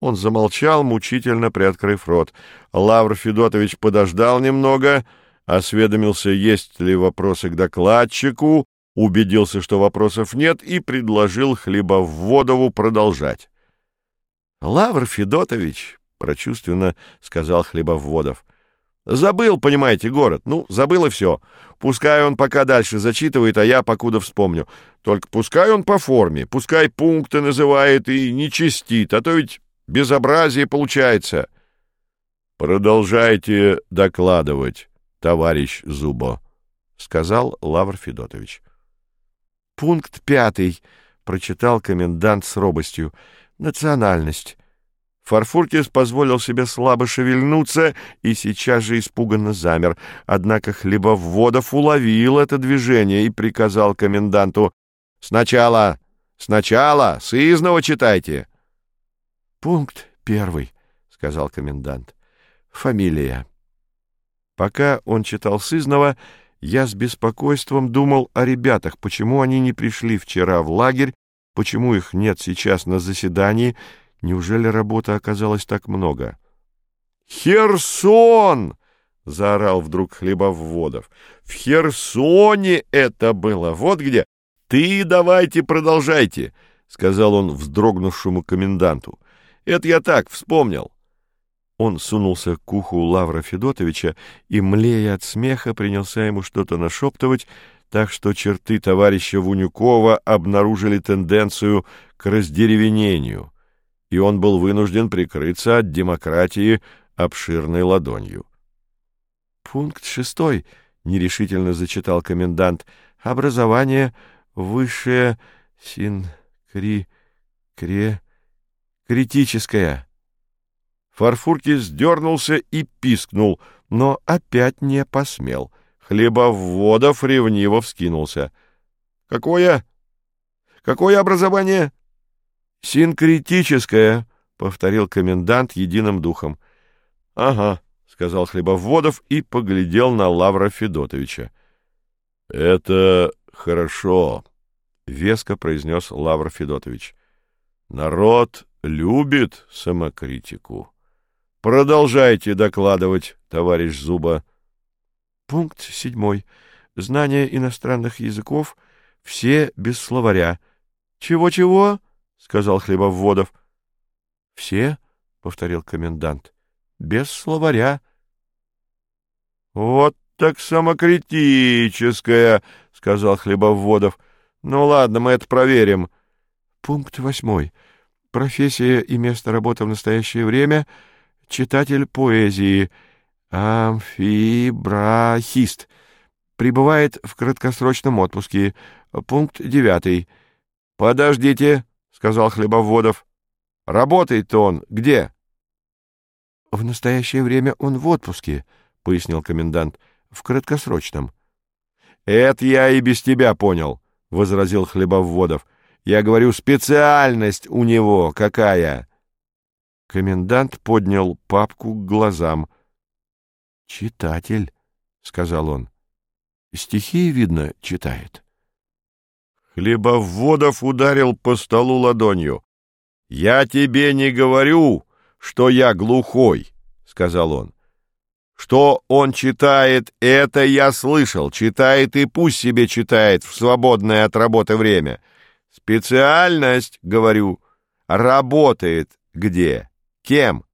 Он замолчал, мучительно приоткрыв рот. Лавр Федотович подождал немного, осведомился, есть ли вопросы к докладчику, убедился, что вопросов нет, и предложил Хлебоводову продолжать. — Лавр Федотович, — прочувственно сказал Хлебоводов, — забыл, понимаете, город. Ну, забыл и все. Пускай он пока дальше зачитывает, а я покуда вспомню. Только пускай он по форме, пускай пункты называет и не чистит, а то ведь Безобразие получается. Продолжайте докладывать, товарищ Зубо, сказал Лавр Федотович. Пункт пятый, прочитал комендант с робостью. Национальность. Фарфуркис позволил себе слабо шевельнуться и сейчас же испуганно замер. Однако Хлебоводов уловил это движение и приказал коменданту «Сначала, сначала, сызнова читайте!» Пункт первый, сказал комендант. Фамилия. Пока он читал сызнова, я с беспокойством думал о ребятах, почему они не пришли вчера в лагерь, почему их нет сейчас на заседании, неужели работы оказалось так много? «Херсон!» — заорал вдруг Хлебоводов. «В Херсоне это было! Вот где! Ты давайте продолжайте!» — сказал он вздрогнувшему коменданту. Это я так вспомнил. Он сунулся к уху Лавра Федотовича и, млея от смеха, принялся ему что-то нашептывать, так что черты товарища Вунюкова обнаружили тенденцию к раздеревенению, и он был вынужден прикрыться от демократии обширной ладонью. «Пункт шестой», — нерешительно зачитал комендант, — «образование высшее синкри кре критическая. Фарфурки сдернулся и пискнул, но опять не посмел. Хлебоводов ревниво вскинулся. — Какое? Какое образование? — Синкретическое, — повторил комендант единым духом. — Ага, — сказал Хлебоводов и поглядел на Лавра Федотовича. — Это хорошо, — веско произнес Лавр Федотович. — Народ любит самокритику. Продолжайте докладывать, товарищ Зуба. Пункт седьмой. Знание иностранных языков все без словаря. Чего-чего? сказал Хлебоводов. Все, повторил комендант. Без словаря. Вот так самокритическая, сказал Хлебоводов. Ну ладно, мы это проверим. Пункт восьмой. Профессия и место работы в настоящее время — читатель поэзии, амфибрахист. Прибывает в краткосрочном отпуске. Пункт девятый. — Подождите, — сказал Хлебоводов. — Работает-то он где? — В настоящее время он в отпуске, — пояснил комендант, — в краткосрочном. — Это я и без тебя понял, — возразил Хлебоводов. — я говорю, специальность у него какая? Комендант поднял папку к глазам. Читатель, сказал он. Стихи, видно, читает. Хлебоводов ударил по столу ладонью. Я тебе не говорю, что я глухой, сказал он. Что он читает, это я слышал. Читает и пусть себе читает в свободное от работы время. Специальность, говорю, работает где? Кем?